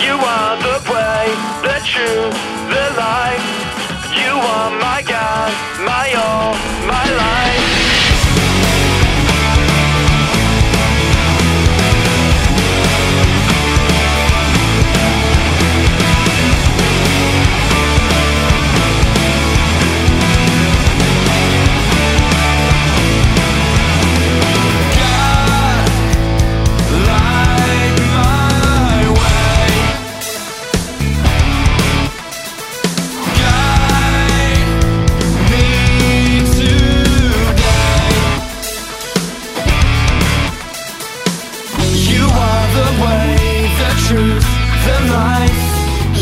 You are the way, the truth, the light. You are my God, my all. the life.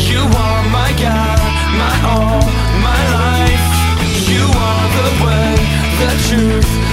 You are my God, my all, my life. You are the way, the truth.